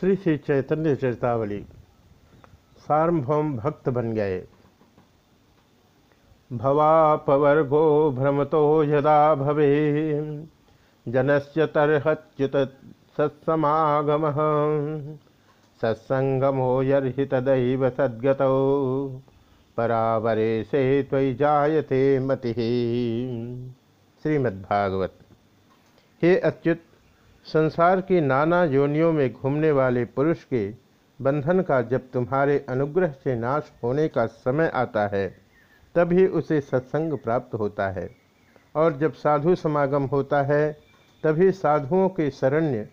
श्री श्री चैतन्य चेतावली सार्वभौम भक्त बन गए। भवापवर्गो भ्रमतो यदा भवे जनस्य तरहच्युत सत्समागम। सत्संगमो यर्हि तदैव सद्गतौ। परावरे से त्वयि जायते मति। श्रीमद्भागवत। हे अच्युत संसार की नाना योनियों में घूमने वाले पुरुष के बंधन का जब तुम्हारे अनुग्रह से नाश होने का समय आता है, तभी उसे सत्संग प्राप्त होता है। और जब साधु समागम होता है, तभी साधुओं के शरण्य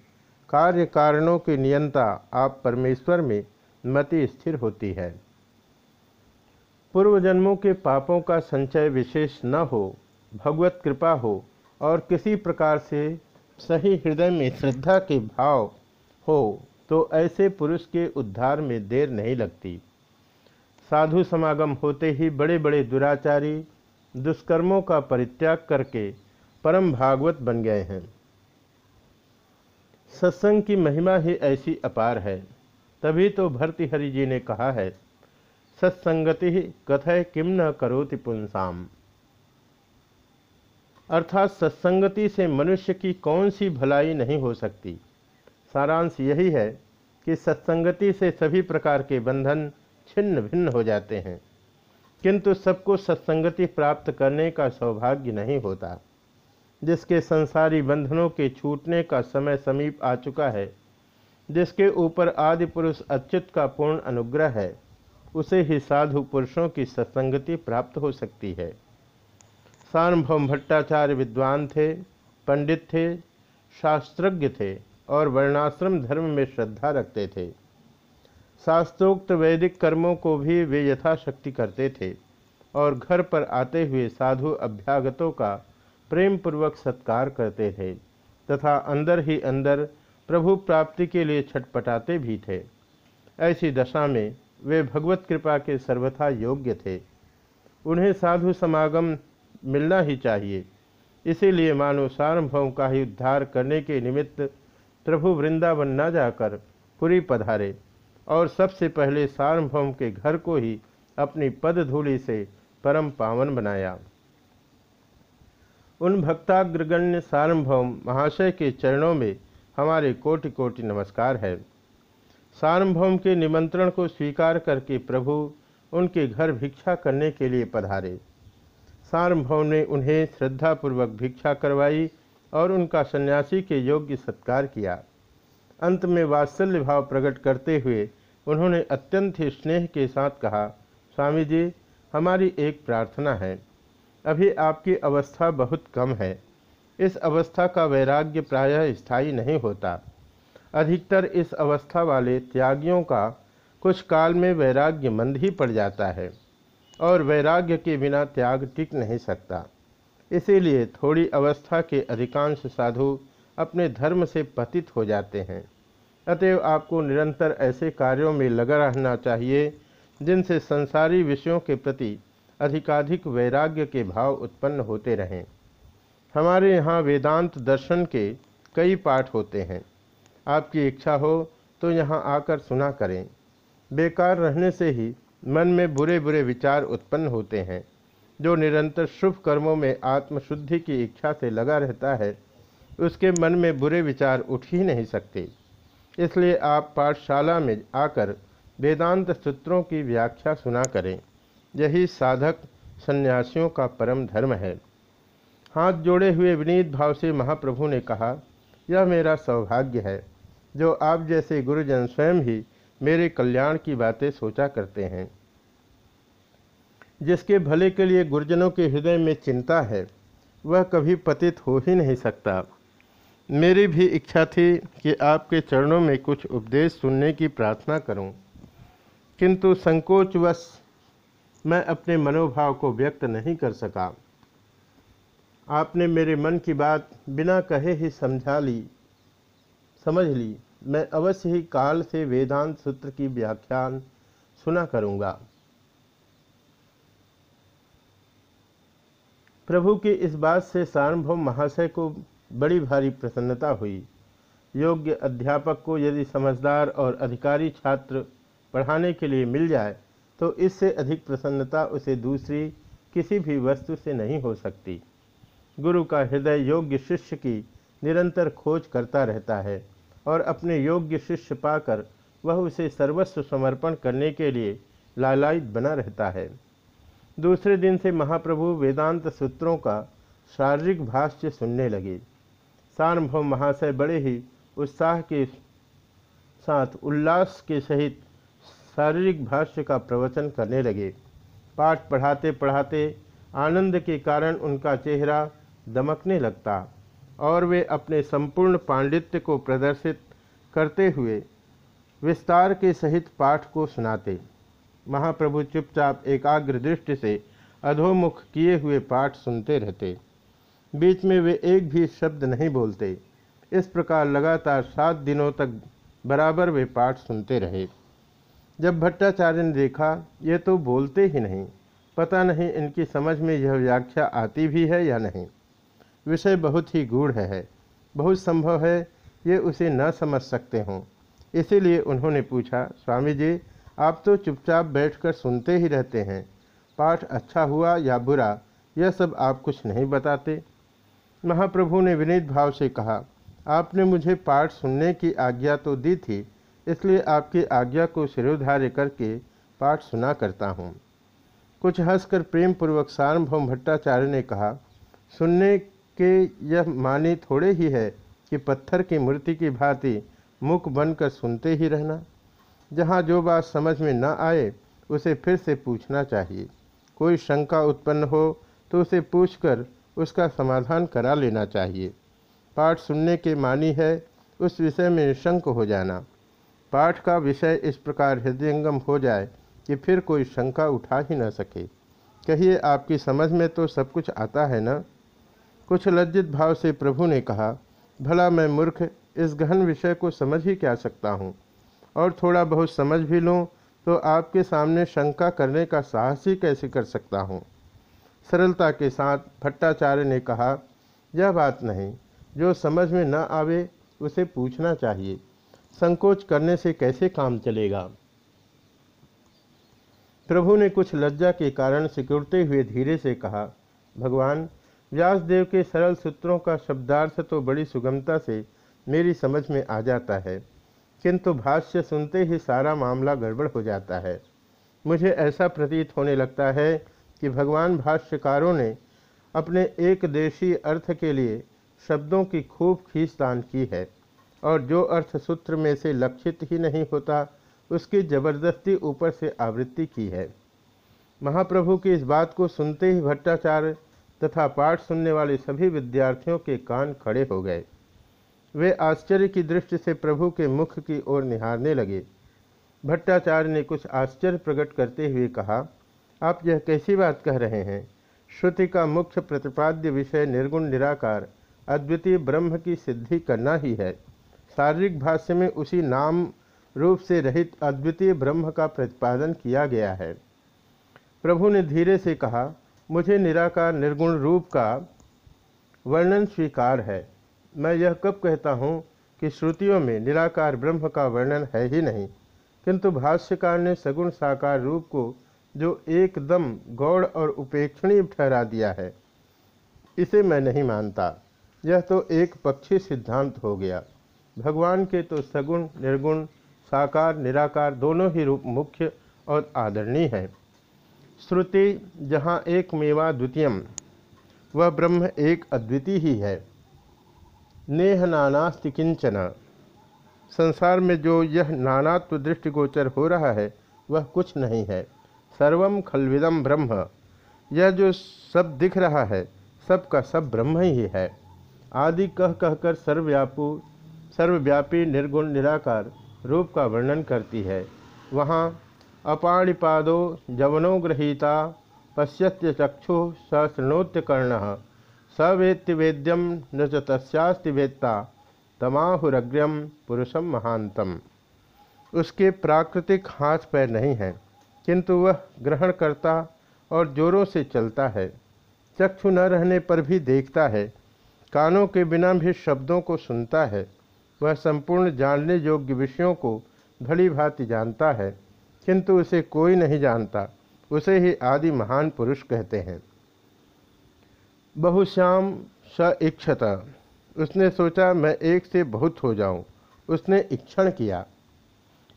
कार्य कारणों की नियंता आप परमेश्वर में मति स्थिर होती है। पूर्व जन्मों के पापों का संचय विशेष न हो, भगवत कृपा हो और किसी प्रकार से सही हृदय में श्रद्धा के भाव हो तो ऐसे पुरुष के उद्धार में देर नहीं लगती। साधु समागम होते ही बड़े बड़े दुराचारी, दुष्कर्मों का परित्याग करके परम भागवत बन गए हैं। सत्संग की महिमा ही ऐसी अपार है। तभी तो भर्तृहरि जी ने कहा है, सत्संगति कथय किम न करोति पुंसाम। अर्थात सत्संगति से मनुष्य की कौन सी भलाई नहीं हो सकती? सारांश यही है कि सत्संगति से सभी प्रकार के बंधन छिन्न भिन्न हो जाते हैं। किंतु सबको सत्संगति प्राप्त करने का सौभाग्य नहीं होता। जिसके संसारी बंधनों के छूटने का समय समीप आ चुका है, जिसके ऊपर आदि पुरुष अच्युत का पूर्ण अनुग्रह है, उसे ही साधु पुरुषों की सत्संगति प्राप्त हो सकती है। सार्वभौम भट्टाचार्य विद्वान थे, पंडित थे, शास्त्रज्ञ थे और वर्णाश्रम धर्म में श्रद्धा रखते थे। शास्त्रोक्त वैदिक कर्मों को भी वे यथाशक्ति करते थे और घर पर आते हुए साधु अभ्यागतों का प्रेम पूर्वक सत्कार करते थे तथा अंदर ही अंदर प्रभु प्राप्ति के लिए छटपटाते भी थे। ऐसी दशा में वे भगवत कृपा के सर्वथा योग्य थे। उन्हें साधु समागम मिलना ही चाहिए। इसीलिए मानो सार्वभौम का ही उद्धार करने के निमित्त प्रभु वृंदावन न जाकर पुरी पधारे और सबसे पहले सार्वभौम के घर को ही अपनी पद धूलि से परम पावन बनाया। उन भक्ताग्रगण्य सार्वभौम महाशय के चरणों में हमारे कोटि कोटि नमस्कार है। सार्वभौम के निमंत्रण को स्वीकार करके प्रभु उनके घर भिक्षा करने के लिए पधारे। सार्वभौम ने उन्हें श्रद्धापूर्वक भिक्षा करवाई और उनका सन्यासी के योग्य सत्कार किया। अंत में वात्सल्य भाव प्रकट करते हुए उन्होंने अत्यंत ही स्नेह के साथ कहा, स्वामी जी, हमारी एक प्रार्थना है। अभी आपकी अवस्था बहुत कम है। इस अवस्था का वैराग्य प्रायः स्थायी नहीं होता। अधिकतर इस अवस्था वाले त्यागियों का कुछ काल में वैराग्य मंद ही पड़ जाता है। और वैराग्य के बिना त्याग टिक नहीं सकता। इसीलिए थोड़ी अवस्था के अधिकांश साधु अपने धर्म से पतित हो जाते हैं। अतएव आपको निरंतर ऐसे कार्यों में लगा रहना चाहिए, जिनसे संसारी विषयों के प्रति अधिकाधिक वैराग्य के भाव उत्पन्न होते रहें। हमारे यहाँ वेदांत दर्शन के कई पाठ होते हैं। आपकी इच्छा हो तो यहाँ आकर सुना करें। बेकार रहने से ही मन में बुरे बुरे विचार उत्पन्न होते हैं, जो निरंतर शुभ कर्मों में आत्मशुद्धि की इच्छा से लगा रहता है, उसके मन में बुरे विचार उठ ही नहीं सकते। इसलिए आप पाठशाला में आकर वेदांत सूत्रों की व्याख्या सुना करें। यही साधक सन्यासियों का परम धर्म है। हाथ जोड़े हुए विनीत भाव से महाप्रभु ने कहा, यह मेरा सौभाग्य है, जो आप जैसे गुरुजन स्वयं ही मेरे कल्याण की बातें सोचा करते हैं। जिसके भले के लिए गुरजनों के हृदय में चिंता है वह कभी पतित हो ही नहीं सकता। मेरी भी इच्छा थी कि आपके चरणों में कुछ उपदेश सुनने की प्रार्थना करूँ, किंतु संकोचवश मैं अपने मनोभाव को व्यक्त नहीं कर सका। आपने मेरे मन की बात बिना कहे ही समझा ली समझ ली। मैं अवश्य ही काल से वेदांत सूत्र की व्याख्यान सुना करूँगा। प्रभु की इस बात से सार्वभौम महाशय को बड़ी भारी प्रसन्नता हुई। योग्य अध्यापक को यदि समझदार और अधिकारी छात्र पढ़ाने के लिए मिल जाए तो इससे अधिक प्रसन्नता उसे दूसरी किसी भी वस्तु से नहीं हो सकती। गुरु का हृदय योग्य शिष्य की निरंतर खोज करता रहता है। और अपने योग्य शिष्य पाकर वह उसे सर्वस्व समर्पण करने के लिए लालायित बना रहता है। दूसरे दिन से महाप्रभु वेदांत सूत्रों का शारीरिक भाष्य सुनने लगे। सार्वभौम महाशय बड़े ही उत्साह के साथ उल्लास के सहित शारीरिक भाष्य का प्रवचन करने लगे। पाठ पढ़ाते पढ़ाते आनंद के कारण उनका चेहरा दमकने लगता। और वे अपने संपूर्ण पांडित्य को प्रदर्शित करते हुए विस्तार के सहित पाठ को सुनाते। महाप्रभु चुपचाप एकाग्र दृष्टि से अधोमुख किए हुए पाठ सुनते रहते। बीच में वे एक भी शब्द नहीं बोलते। इस प्रकार लगातार सात दिनों तक बराबर वे पाठ सुनते रहे। जब भट्टाचार्य ने देखा, ये तो बोलते ही नहीं। पता नहीं इनकी समझ में यह व्याख्या आती भी है या नहीं। विषय बहुत ही गूढ़ है बहुत संभव है, ये उसे न समझ सकते हों। इसीलिए उन्होंने पूछा, स्वामी जी, आप तो चुपचाप बैठकर सुनते ही रहते हैं। पाठ अच्छा हुआ या बुरा, यह सब आप कुछ नहीं बताते? महाप्रभु ने विनीत भाव से कहा, आपने मुझे पाठ सुनने की आज्ञा तो दी थी, इसलिए आपकी आज्ञा को शिरोधार्य करके पाठ सुना करता हूँ। कुछ हंसकर प्रेम पूर्वक सार्वभौम भट्टाचार्य ने कहा, सुनने के यह मानी थोड़े ही है कि पत्थर की मूर्ति की भांति मुख बनकर सुनते ही रहना। जहाँ जो बात समझ में न आए, उसे फिर से पूछना चाहिए। कोई शंका उत्पन्न हो तो उसे पूछकर उसका समाधान करा लेना चाहिए। पाठ सुनने के मानी है, उस विषय में निशंक हो जाना। पाठ का विषय इस प्रकार हृदयंगम हो जाए कि फिर कोई शंका उठा ही न सके। कहिए, आपकी समझ में तो सब कुछ आता है ना? कुछ लज्जित भाव से प्रभु ने कहा, भला मैं मूर्ख, इस गहन विषय को समझ ही क्या सकता हूँ? और थोड़ा बहुत समझ भी लूँ तो आपके सामने शंका करने का साहस ही कैसे कर सकता हूँ? सरलता के साथ भट्टाचार्य ने कहा, यह बात नहीं, जो समझ में न आवे, उसे पूछना चाहिए। संकोच करने से कैसे काम चलेगा? प्रभु ने कुछ लज्जा के कारण सिकुड़ते हुए धीरे से कहा, भगवान व्यासदेव के सरल सूत्रों का शब्दार्थ तो बड़ी सुगमता से मेरी समझ में आ जाता है, किंतु भाष्य सुनते ही सारा मामला गड़बड़ हो जाता है। मुझे ऐसा प्रतीत होने लगता है कि भगवान भाष्यकारों ने अपने एक देशी अर्थ के लिए शब्दों की खूब खींचतान की है, और जो अर्थ सूत्र में से लक्षित ही नहीं होता, उसकी ज़बरदस्ती ऊपर से आवृत्ति की है। महाप्रभु की इस बात को सुनते ही भट्टाचार्य तथा पाठ सुनने वाले सभी विद्यार्थियों के कान खड़े हो गए। वे आश्चर्य की दृष्टि से प्रभु के मुख की ओर निहारने लगे। भट्टाचार्य ने कुछ आश्चर्य प्रकट करते हुए कहा, आप यह कैसी बात कह रहे हैं? श्रुति का मुख्य प्रतिपाद्य विषय निर्गुण निराकार, अद्वितीय ब्रह्म की सिद्धि करना ही है। शारीरिक भाष्य में उसी नाम रूप से रहित अद्वितीय ब्रह्म का प्रतिपादन किया गया है। प्रभु ने धीरे से कहा मुझे निराकार, निर्गुण रूप का वर्णन स्वीकार है। मैं यह कब कहता हूँ कि श्रुतियों में निराकार ब्रह्म का वर्णन है ही नहीं, किंतु भाष्यकार ने सगुण साकार रूप को जो एकदम गौड़ और उपेक्षणीय ठहरा दिया है, इसे मैं नहीं मानता। यह तो एक पक्षी सिद्धांत हो गया। भगवान के तो सगुण, निर्गुण, साकार, निराकार दोनों ही रूप मुख्य और आदरणीय है। श्रुति, जहाँ एक मेवा द्वितीयम, वह ब्रह्म एक अद्वितीय ही है। नेह नानास्ति किंचन। संसार में जो यह नानात्व दृष्टिगोचर हो रहा है, वह कुछ नहीं है। सर्वम खलविदम ब्रह्म। यह जो सब दिख रहा है सब का सब ब्रह्म ही है। आदि कह कहकर सर्वव्यापू, सर्वव्यापी, निर्गुण, निराकार रूप का वर्णन करती है। वहाँ अपाणिपादो जवनो गृहीता, पश्यत्य चक्षु सहस्रनोत्य कर्ण सवेत्ति वेद्यम न तस्यास्ति वेत्ता। तमाहुरग्रम पुरुषम महांतम उसके प्राकृतिक हाथ पैर नहीं हैं, किंतु वह ग्रहण करता और जोरों से चलता है। चक्षु न रहने पर भी देखता है, कानों के बिना भी शब्दों को सुनता है। वह संपूर्ण जानने योग्य विषयों को भली भांति जानता है। किंतु उसे कोई नहीं जानता। उसे ही आदि महान पुरुष कहते हैं। बहुश्याम स इच्छत। उसने सोचा, मैं एक से बहुत हो जाऊँ। उसने इक्षण किया।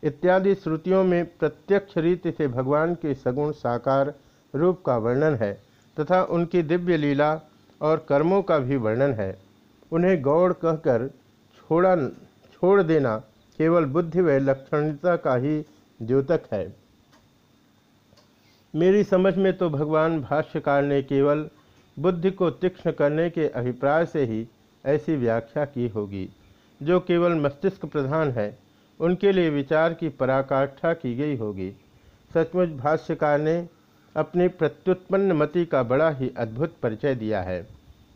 इत्यादि श्रुतियों में प्रत्यक्ष रीति से भगवान के सगुण साकार रूप का वर्णन है, तथा उनकी दिव्य लीला और कर्मों का भी वर्णन है। उन्हें गौड़ कहकर छोड़ा, छोड़ देना केवल बुद्धि व लक्षणता का ही द्योतक है। मेरी समझ में तो भगवान भाष्यकार ने केवल बुद्धि को तीक्ष्ण करने के अभिप्राय से ही ऐसी व्याख्या की होगी, जो केवल मस्तिष्क प्रधान है। उनके लिए विचार की पराकाष्ठा की गई होगी। सचमुच भाष्यकार ने अपनी प्रत्युत्पन्न मति का बड़ा ही अद्भुत परिचय दिया है।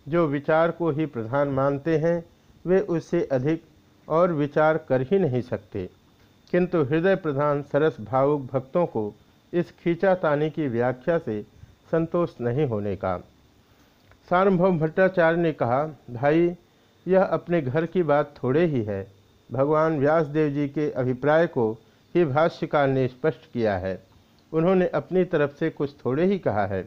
जो विचार को ही प्रधान मानते हैं, वे उससे अधिक और विचार कर ही नहीं सकते। किंतु हृदय प्रधान सरस भावुक भक्तों को इस खींचातानी की व्याख्या से संतोष नहीं होने का। सार्वभौम भट्टाचार्य ने कहा, भाई, यह अपने घर की बात थोड़े ही है। भगवान व्यासदेव जी के अभिप्राय को ही भाष्यकार ने स्पष्ट किया है। उन्होंने अपनी तरफ़ से कुछ थोड़े ही कहा है।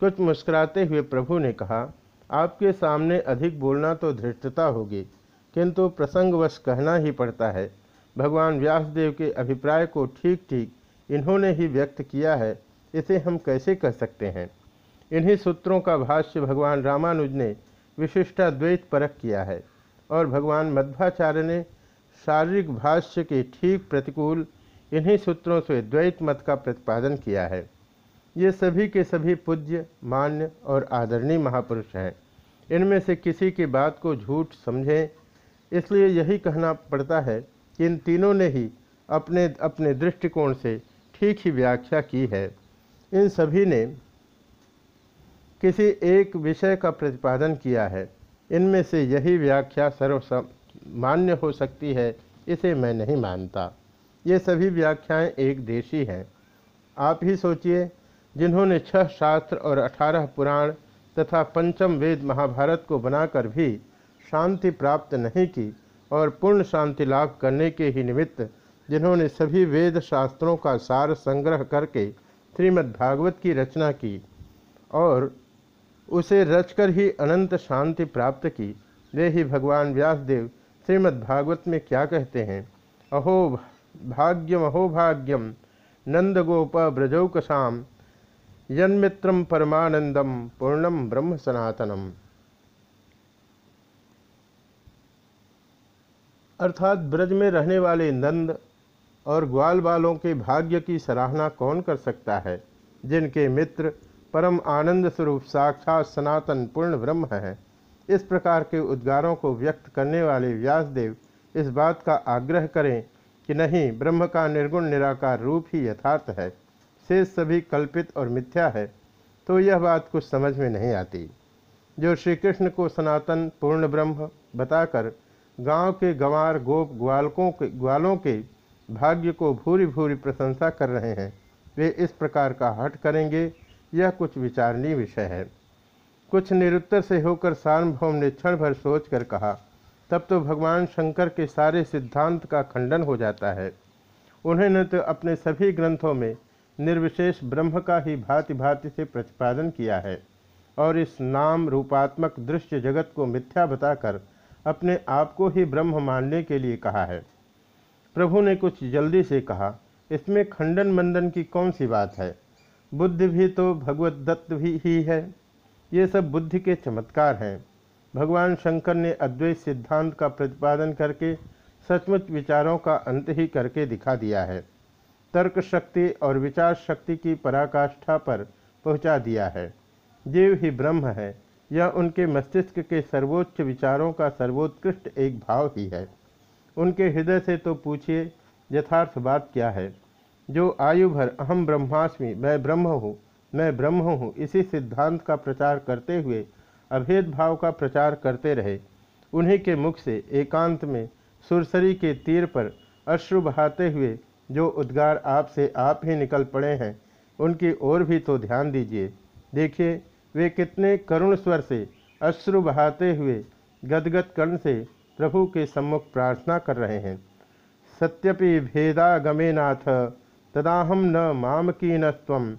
कुछ मुस्कुराते हुए प्रभु ने कहा, आपके सामने अधिक बोलना तो धृष्टता होगी, किंतु प्रसंगवश कहना ही पड़ता है। भगवान व्यासदेव के अभिप्राय को ठीक ठीक इन्होंने ही व्यक्त किया है, इसे हम कैसे कह सकते हैं? इन्हीं सूत्रों का भाष्य भगवान रामानुज ने विशिष्टाद्वैत परख किया है और भगवान मध्वाचार्य ने शारीरिक भाष्य के ठीक प्रतिकूल इन्हीं सूत्रों से द्वैत मत का प्रतिपादन किया है। ये सभी के सभी पूज्य, मान्य और आदरणीय महापुरुष हैं। इनमें से किसी की बात को झूठ समझें, इसलिए यही कहना पड़ता है इन तीनों ने ही अपने अपने दृष्टिकोण से ठीक ही व्याख्या की है। इन सभी ने किसी एक विषय का प्रतिपादन किया है। इनमें से यही व्याख्या सर्व मान्य हो सकती है, इसे मैं नहीं मानता। ये सभी व्याख्याएँ एक देशी हैं। आप ही सोचिए, जिन्होंने छह शास्त्र और अठारह पुराण तथा पंचम वेद महाभारत को बनाकर भी शांति प्राप्त नहीं की और पूर्ण शांति लाभ करने के ही निमित्त जिन्होंने सभी वेद शास्त्रों का सार संग्रह करके श्रीमद् भागवत की रचना की और उसे रचकर ही अनंत शांति प्राप्त की। वे ही भगवान व्यासदेव श्रीमद् भागवत में क्या कहते हैं? अहो भाग्यम अहो भाग्यम नंदगोप ब्रजौकसाम यन्मित्रम परमानंदम पूर्णम ब्रह्म सनातनम। अर्थात ब्रज में रहने वाले नंद और ग्वाल बालों के भाग्य की सराहना कौन कर सकता है? जिनके मित्र परम आनंद स्वरूप साक्षात सनातन पूर्ण ब्रह्म है। इस प्रकार के उद्गारों को व्यक्त करने वाले व्यासदेव इस बात का आग्रह करें कि नहीं, ब्रह्म का निर्गुण निराकार रूप ही यथार्थ है। शेष सभी कल्पित और मिथ्या है तो यह बात कुछ समझ में नहीं आती। जो श्री कृष्ण को सनातन पूर्ण ब्रह्म बताकर गाँव के गंवार गोप ग्वालकों के ग्वालों के भाग्य को भूरी भूरी प्रशंसा कर रहे हैं। वे इस प्रकार का हट करेंगे, यह कुछ विचारणीय विषय है। कुछ निरुत्तर से होकर सार्वभौम ने क्षण भर सोच कर कहा, तब तो भगवान शंकर के सारे सिद्धांत का खंडन हो जाता है। उन्होंने तो अपने सभी ग्रंथों में निर्विशेष ब्रह्म का ही भांति भांति से प्रतिपादन किया है और इस नाम रूपात्मक दृश्य जगत को मिथ्या बताकर अपने आप को ही ब्रह्म मानने के लिए कहा है। प्रभु ने कुछ जल्दी से कहा, इसमें खंडन मंडन की कौन सी बात है? बुद्धि भी तो भगवत दत्त भी ही है। ये सब बुद्धि के चमत्कार हैं। भगवान शंकर ने अद्वैत सिद्धांत का प्रतिपादन करके सचमुच विचारों का अंत ही करके दिखा दिया है। तर्क शक्ति और विचार शक्ति की पराकाष्ठा पर पहुँचा दिया है। जीव ही ब्रह्म है। यह उनके मस्तिष्क के सर्वोच्च विचारों का सर्वोत्कृष्ट एक भाव ही है। उनके हृदय से तो पूछिए, यथार्थ बात क्या है? जो आयु भर अहम ब्रह्मास्मि, मैं ब्रह्म हूँ, मैं ब्रह्म हूँ, इसी सिद्धांत का प्रचार करते हुए अभेद भाव का प्रचार करते रहे। उन्हीं के मुख से एकांत में सुरसरी के तीर पर अश्रु बहाते हुए, जो उद्गार आपसे आप ही निकल पड़े हैं, उनकी ओर भी तो ध्यान दीजिए। देखिए वे कितने करुण स्वर से, अश्रु बहाते हुए, गदगद कर्ण से प्रभु के सम्मुख प्रार्थना कर रहे हैं। सत्यपि भेदागमेनाथ तदाहम न मामकी न तम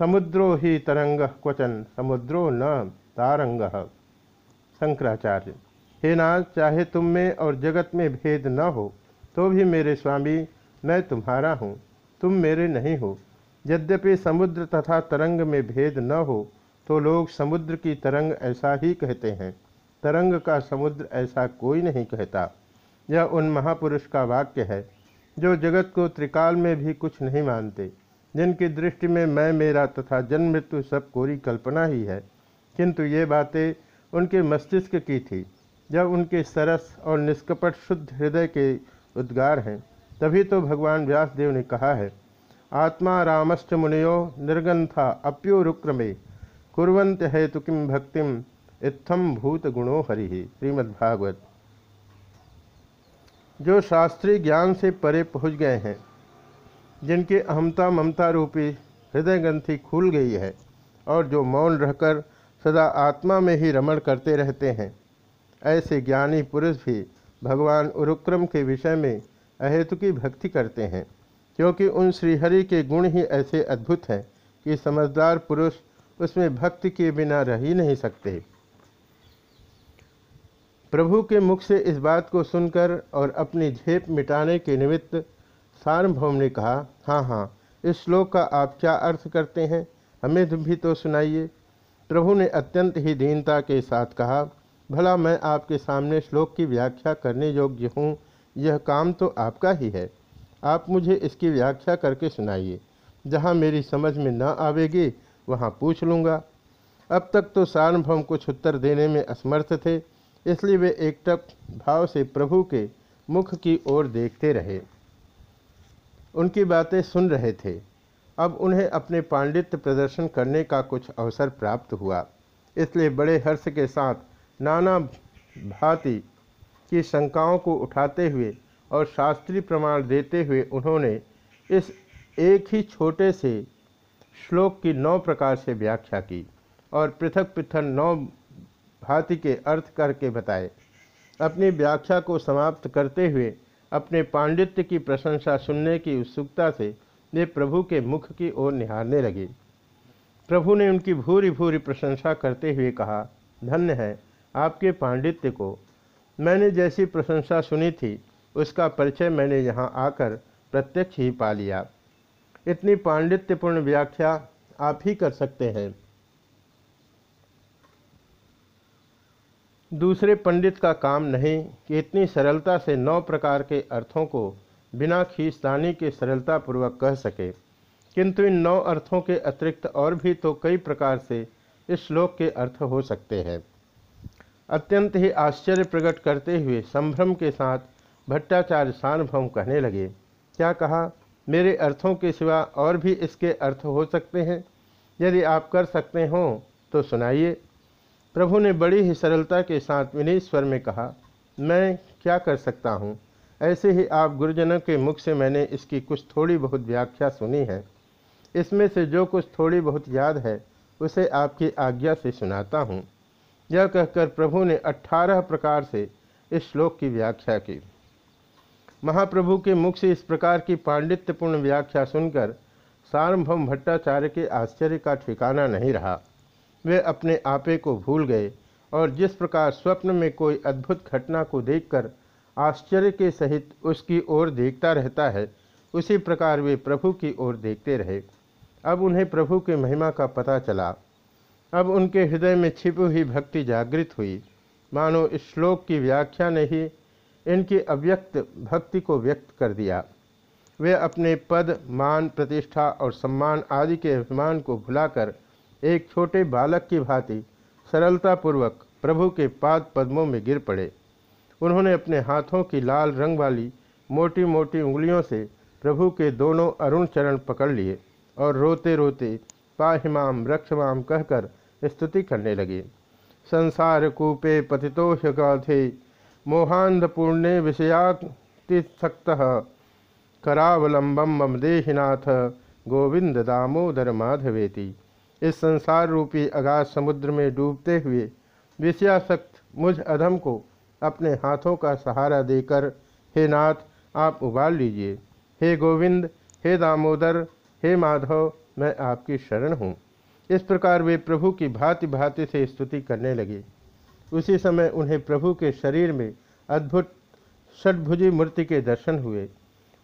समुद्रो ही तरंग क्वचन, समुद्रो न तारंग। शंकराचार्य, हे नाथ, चाहे तुम में और जगत में भेद न हो तो भी मेरे स्वामी, मैं तुम्हारा हूँ, तुम मेरे नहीं हो। यद्यपि समुद्र तथा तरंग में भेद न हो तो लोग समुद्र की तरंग ऐसा ही कहते हैं। तरंग का समुद्र ऐसा कोई नहीं कहता। यह उन महापुरुष का वाक्य है, जो जगत को त्रिकाल में भी कुछ नहीं मानते, जिनकी दृष्टि में मैं, मेरा तथा जन्म, मृत्यु सब कोरी कल्पना ही है। किंतु ये बातें उनके मस्तिष्क की थी। जब उनके सरस और निष्कपट शुद्ध हृदय के उद्गार हैं, तभी तो भगवान व्यासदेव ने कहा है, आत्मा रामश्च मुनियो निर्गंथा अप्योरुक्रमे। कुरंत हेतु किम भक्तिम इत्थम भूत गुणो हरि, श्रीमद्भागवत। जो शास्त्रीय ज्ञान से परे पहुँच गए हैं, जिनकी अहमता ममता रूपी हृदय ग्रंथि खुल गई है, और जो मौन रहकर सदा आत्मा में ही रमण करते रहते हैं, ऐसे ज्ञानी पुरुष भी भगवान उरुक्रम के विषय में अहेतु की भक्ति करते हैं, क्योंकि उन श्रीहरि के गुण ही ऐसे अद्भुत हैं कि समझदार पुरुष उसमें भक्ति के बिना रह ही नहीं सकते। प्रभु के मुख से इस बात को सुनकर और अपनी झेप मिटाने के निमित्त सार्वभौम ने कहा हाँ हाँ इस श्लोक का आप क्या अर्थ करते हैं? हमें भी तो सुनाइए। प्रभु ने अत्यंत ही दीनता के साथ कहा, भला मैं आपके सामने श्लोक की व्याख्या करने योग्य हूँ, यह काम तो आपका ही है। आप मुझे इसकी व्याख्या करके सुनाइए। जहाँ मेरी समझ में न आवेगी वहाँ पूछ लूँगा। अब तक तो सार्वभौम कुछ उत्तर देने में असमर्थ थे, इसलिए वे एकटक भाव से प्रभु के मुख की ओर देखते रहे। उनकी बातें सुन रहे थे। अब उन्हें अपने पांडित्य प्रदर्शन करने का कुछ अवसर प्राप्त हुआ। इसलिए बड़े हर्ष के साथ नाना भांति की शंकाओं को उठाते हुए और शास्त्रीय प्रमाण देते हुए उन्होंने इस एक ही छोटे से श्लोक की नौ प्रकार से व्याख्या की और पृथक पृथक नौ भांति के अर्थ करके बताए। अपनी व्याख्या को समाप्त करते हुए अपने पांडित्य की प्रशंसा सुनने की उत्सुकता से वे प्रभु के मुख की ओर निहारने लगे। प्रभु ने उनकी भूरी भूरी प्रशंसा करते हुए कहा, धन्य है आपके पांडित्य को। मैंने जैसी प्रशंसा सुनी थी, उसका परिचय मैंने यहाँ आकर प्रत्यक्ष ही पा लिया। इतनी पांडित्यपूर्ण व्याख्या आप ही कर सकते हैं। दूसरे पंडित का काम नहीं कि इतनी सरलता से नौ प्रकार के अर्थों को बिना खींचतानी के सरलतापूर्वक कह सके। किंतु इन नौ अर्थों के अतिरिक्त और भी तो कई प्रकार से इस श्लोक के अर्थ हो सकते हैं। अत्यंत ही आश्चर्य प्रकट करते हुए संभ्रम के साथ भट्टाचार्य सार्वभौम कहने लगे, क्या कहा? मेरे अर्थों के सिवा और भी इसके अर्थ हो सकते हैं। यदि आप कर सकते हो तो सुनाइए। प्रभु ने बड़ी ही सरलता के साथ विनीत स्वर में कहा, मैं क्या कर सकता हूँ? ऐसे ही आप गुरुजनों के मुख से मैंने इसकी कुछ थोड़ी बहुत व्याख्या सुनी है। इसमें से जो कुछ थोड़ी बहुत याद है, उसे आपकी आज्ञा से सुनाता हूँ। यह कहकर प्रभु ने अठारह प्रकार से इस श्लोक की व्याख्या की। महाप्रभु के मुख से इस प्रकार की पांडित्यपूर्ण व्याख्या सुनकर सार्वभौम भट्टाचार्य के आश्चर्य का ठिकाना नहीं रहा। वे अपने आपे को भूल गए और जिस प्रकार स्वप्न में कोई अद्भुत घटना को देखकर आश्चर्य के सहित उसकी ओर देखता रहता है, उसी प्रकार वे प्रभु की ओर देखते रहे। अब उन्हें प्रभु की महिमा का पता चला। अब उनके हृदय में छिपी हुई भक्ति जागृत हुई। मानो इस श्लोक की व्याख्या ने ही इनकी अव्यक्त भक्ति को व्यक्त कर दिया। वे अपने पद, मान, प्रतिष्ठा और सम्मान आदि के अभिमान को भुलाकर एक छोटे बालक की भांति सरलतापूर्वक प्रभु के पाद पद्मों में गिर पड़े। उन्होंने अपने हाथों की लाल रंग वाली मोटी मोटी उंगलियों से प्रभु के दोनों अरुण चरण पकड़ लिए और रोते रोते पाहिमाम, रक्षमाम कहकर स्तुति करने लगे। संसार कूपे पतितोषगाधे मोहांधपूर्णे विषयातिसक्त करावलंबम मम देहिनाथ गोविंद दामोदर माधवेति। इस संसार रूपी अगाध समुद्र में डूबते हुए विषयासक्त मुझ अधम को अपने हाथों का सहारा देकर, हे नाथ, आप उबाल लीजिए। हे गोविंद हे दामोदर, हे माधव, मैं आपकी शरण हूँ इस प्रकार वे प्रभु की भांति भांति से स्तुति करने लगे। उसी समय उन्हें प्रभु के शरीर में अद्भुत षटभुजी मूर्ति के दर्शन हुए।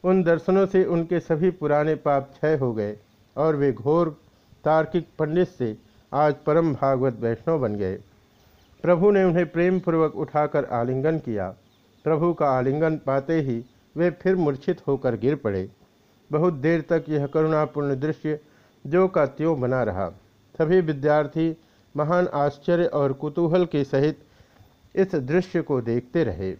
उन दर्शनों से उनके सभी पुराने पाप क्षय हो गए और वे घोर तार्किक पंडित से आज परम भागवत वैष्णव बन गए। प्रभु ने उन्हें प्रेम पूर्वक उठाकर आलिंगन किया। प्रभु का आलिंगन पाते ही वे फिर मूर्छित होकर गिर पड़े। बहुत देर तक यह करुणापूर्ण दृश्य जो का त्यों बना रहा। सभी विद्यार्थी महान आश्चर्य और कुतूहल के सहित इस दृश्य को देखते रहे।